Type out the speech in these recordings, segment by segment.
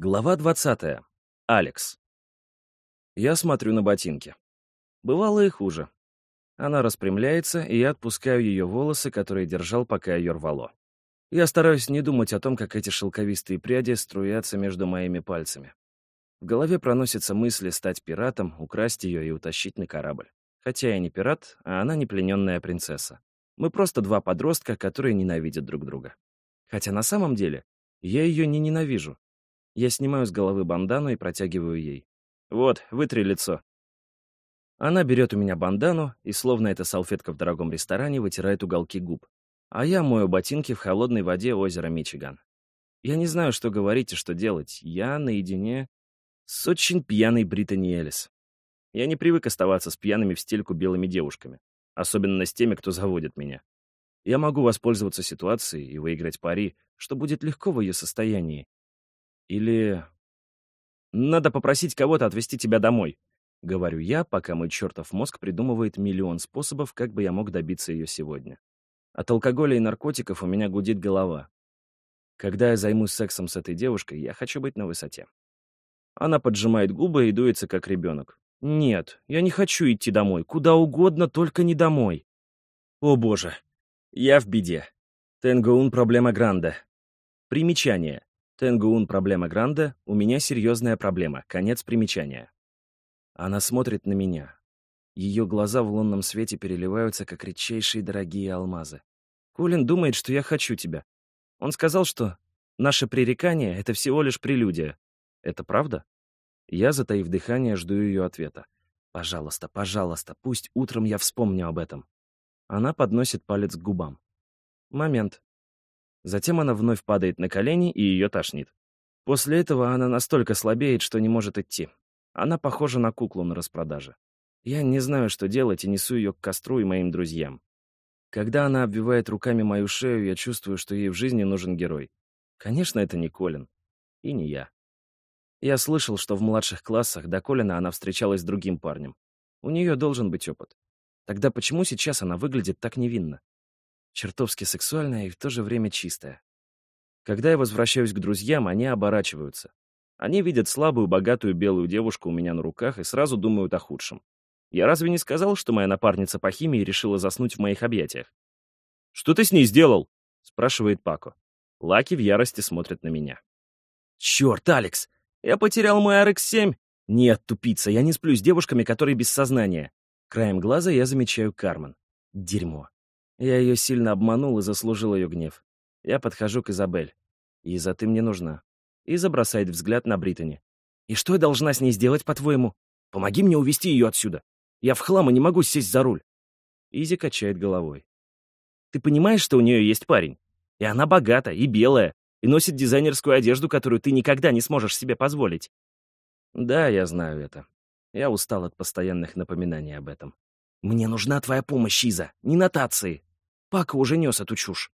Глава 20. Алекс. Я смотрю на ботинки. Бывало и хуже. Она распрямляется, и я отпускаю ее волосы, которые держал, пока ее рвало. Я стараюсь не думать о том, как эти шелковистые пряди струятся между моими пальцами. В голове проносятся мысли стать пиратом, украсть ее и утащить на корабль. Хотя я не пират, а она не плененная принцесса. Мы просто два подростка, которые ненавидят друг друга. Хотя на самом деле я ее не ненавижу. Я снимаю с головы бандану и протягиваю ей. «Вот, вытри лицо». Она берет у меня бандану и, словно это салфетка в дорогом ресторане, вытирает уголки губ. А я мою ботинки в холодной воде озера Мичиган. Я не знаю, что говорить и что делать. Я наедине с очень пьяной Британи Элис. Я не привык оставаться с пьяными в стельку белыми девушками, особенно с теми, кто заводит меня. Я могу воспользоваться ситуацией и выиграть пари, что будет легко в ее состоянии. Или... Надо попросить кого-то отвезти тебя домой, — говорю я, пока мой чертов мозг придумывает миллион способов, как бы я мог добиться ее сегодня. От алкоголя и наркотиков у меня гудит голова. Когда я займусь сексом с этой девушкой, я хочу быть на высоте. Она поджимает губы и дуется, как ребенок. Нет, я не хочу идти домой. Куда угодно, только не домой. О боже. Я в беде. Тенгоун проблема гранда. Примечание. Тенгоун проблема гранда, у меня серьезная проблема. Конец примечания. Она смотрит на меня. Ее глаза в лунном свете переливаются, как редчайшие дорогие алмазы. Колин думает, что я хочу тебя. Он сказал, что наше пререкание — это всего лишь прелюдия. Это правда? Я, затаив дыхание, жду ее ответа. Пожалуйста, пожалуйста, пусть утром я вспомню об этом. Она подносит палец к губам. Момент. Затем она вновь падает на колени, и ее тошнит. После этого она настолько слабеет, что не может идти. Она похожа на куклу на распродаже. Я не знаю, что делать, и несу ее к костру и моим друзьям. Когда она обвивает руками мою шею, я чувствую, что ей в жизни нужен герой. Конечно, это не Колин. И не я. Я слышал, что в младших классах до Колина она встречалась с другим парнем. У нее должен быть опыт. Тогда почему сейчас она выглядит так невинно? Чертовски сексуальная и в то же время чистая. Когда я возвращаюсь к друзьям, они оборачиваются. Они видят слабую, богатую белую девушку у меня на руках и сразу думают о худшем. Я разве не сказал, что моя напарница по химии решила заснуть в моих объятиях? «Что ты с ней сделал?» — спрашивает Пако. Лаки в ярости смотрит на меня. «Черт, Алекс! Я потерял мой RX-7!» «Нет, тупица, я не сплю с девушками, которые без сознания». Краем глаза я замечаю Кармен. Дерьмо. Я ее сильно обманул и заслужил ее гнев. Я подхожу к Изабель. «Иза, ты мне нужна». Иза бросает взгляд на Британи. «И что я должна с ней сделать, по-твоему? Помоги мне увести ее отсюда. Я в хлам и не могу сесть за руль». Изи качает головой. «Ты понимаешь, что у нее есть парень? И она богата, и белая, и носит дизайнерскую одежду, которую ты никогда не сможешь себе позволить». «Да, я знаю это. Я устал от постоянных напоминаний об этом. Мне нужна твоя помощь, Иза, не нотации. Пака уже нес эту чушь».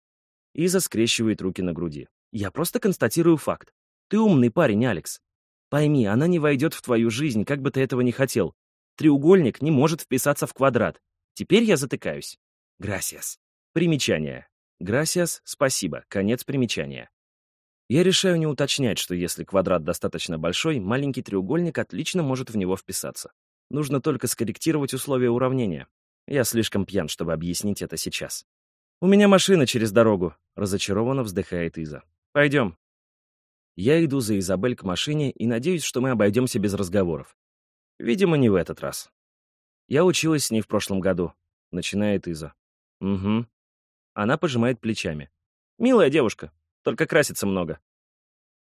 Иза скрещивает руки на груди. «Я просто констатирую факт. Ты умный парень, Алекс. Пойми, она не войдет в твою жизнь, как бы ты этого не хотел. Треугольник не может вписаться в квадрат. Теперь я затыкаюсь. Грасиас. Примечание. Грасиас, спасибо. Конец примечания. Я решаю не уточнять, что если квадрат достаточно большой, маленький треугольник отлично может в него вписаться. Нужно только скорректировать условия уравнения. Я слишком пьян, чтобы объяснить это сейчас. «У меня машина через дорогу», — разочарованно вздыхает Иза. «Пойдем». Я иду за Изабель к машине и надеюсь, что мы обойдемся без разговоров. Видимо, не в этот раз. Я училась с ней в прошлом году. Начинает Иза. Угу. Она пожимает плечами. Милая девушка, только красится много.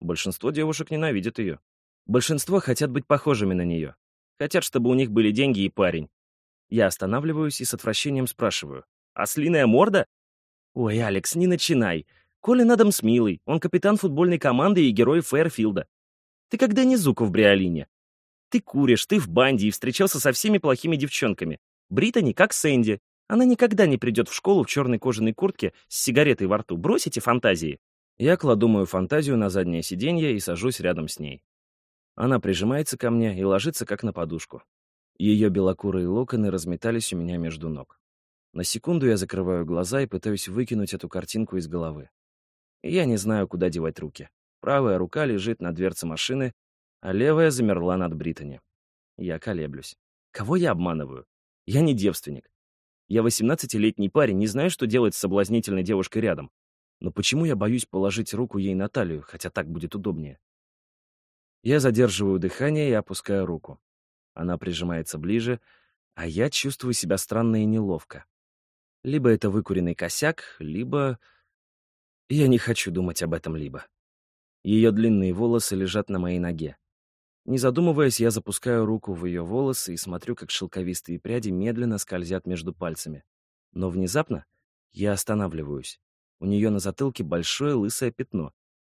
Большинство девушек ненавидят ее. Большинство хотят быть похожими на нее. Хотят, чтобы у них были деньги и парень. Я останавливаюсь и с отвращением спрашиваю. «Ослиная морда?» «Ой, Алекс, не начинай. Колин Адамс милый, он капитан футбольной команды и герой Фэрфилда. Ты когда не Зуку в Бриолине? Ты куришь, ты в банде и встречался со всеми плохими девчонками. Британи как Сэнди. Она никогда не придет в школу в черной кожаной куртке с сигаретой во рту. Бросите фантазии. Я кладу мою фантазию на заднее сиденье и сажусь рядом с ней. Она прижимается ко мне и ложится как на подушку. Ее белокурые локоны разметались у меня между ног. На секунду я закрываю глаза и пытаюсь выкинуть эту картинку из головы. Я не знаю, куда девать руки. Правая рука лежит на дверце машины, а левая замерла над Британи. Я колеблюсь. Кого я обманываю? Я не девственник. Я 18-летний парень, не знаю, что делать с соблазнительной девушкой рядом. Но почему я боюсь положить руку ей на талию, хотя так будет удобнее? Я задерживаю дыхание и опускаю руку. Она прижимается ближе, а я чувствую себя странно и неловко. Либо это выкуренный косяк, либо... Я не хочу думать об этом либо. Ее длинные волосы лежат на моей ноге. Не задумываясь, я запускаю руку в ее волосы и смотрю, как шелковистые пряди медленно скользят между пальцами. Но внезапно я останавливаюсь. У нее на затылке большое лысое пятно.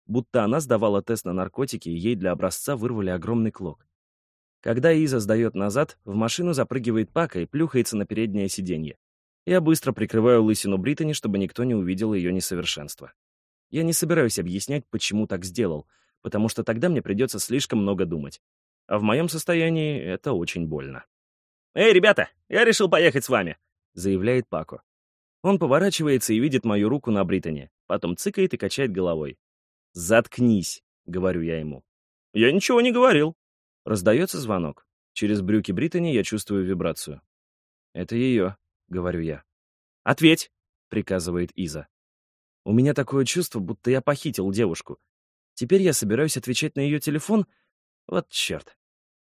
Будто она сдавала тест на наркотики, и ей для образца вырвали огромный клок. Когда Иза сдает назад, в машину запрыгивает Пака и плюхается на переднее сиденье. Я быстро прикрываю лысину Британи, чтобы никто не увидел ее несовершенство. Я не собираюсь объяснять, почему так сделал, потому что тогда мне придется слишком много думать. А в моем состоянии это очень больно. «Эй, ребята, я решил поехать с вами», — заявляет Пако. Он поворачивается и видит мою руку на Британи, потом цыкает и качает головой. «Заткнись», — говорю я ему. «Я ничего не говорил». Раздается звонок. Через брюки Британи я чувствую вибрацию. «Это ее», — говорю я. «Ответь», — приказывает Иза. У меня такое чувство, будто я похитил девушку. Теперь я собираюсь отвечать на ее телефон. Вот черт.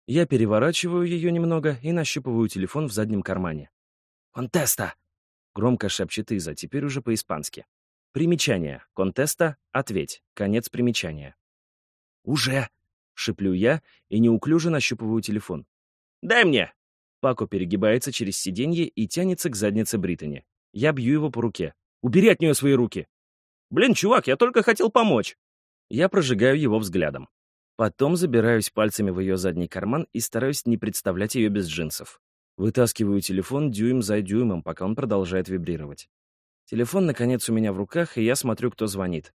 Я переворачиваю ее немного и нащупываю телефон в заднем кармане. «Контеста!» — громко шепчет Иза, теперь уже по-испански. Примечание. Контеста. Ответь. Конец примечания. «Уже!» — шеплю я и неуклюже нащупываю телефон. «Дай мне!» Пако перегибается через сиденье и тянется к заднице Британи. Я бью его по руке. «Убери от нее свои руки!» «Блин, чувак, я только хотел помочь!» Я прожигаю его взглядом. Потом забираюсь пальцами в ее задний карман и стараюсь не представлять ее без джинсов. Вытаскиваю телефон дюйм за дюймом, пока он продолжает вибрировать. Телефон, наконец, у меня в руках, и я смотрю, кто звонит.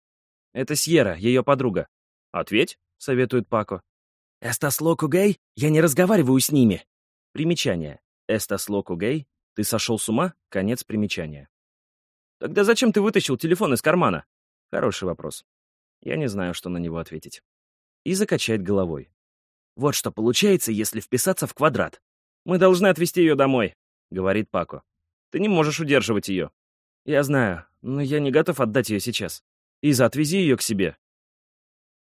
Это Сьерра, ее подруга. «Ответь», — советует Пако. «Эстас локу гей? Я не разговариваю с ними». Примечание. «Эстас локу гей? Ты сошел с ума?» Конец примечания. «Тогда зачем ты вытащил телефон из кармана?» Хороший вопрос. Я не знаю, что на него ответить. И закачает головой. Вот что получается, если вписаться в квадрат. «Мы должны отвезти ее домой», — говорит Пако. «Ты не можешь удерживать ее». «Я знаю, но я не готов отдать ее сейчас. Иза, отвези ее к себе».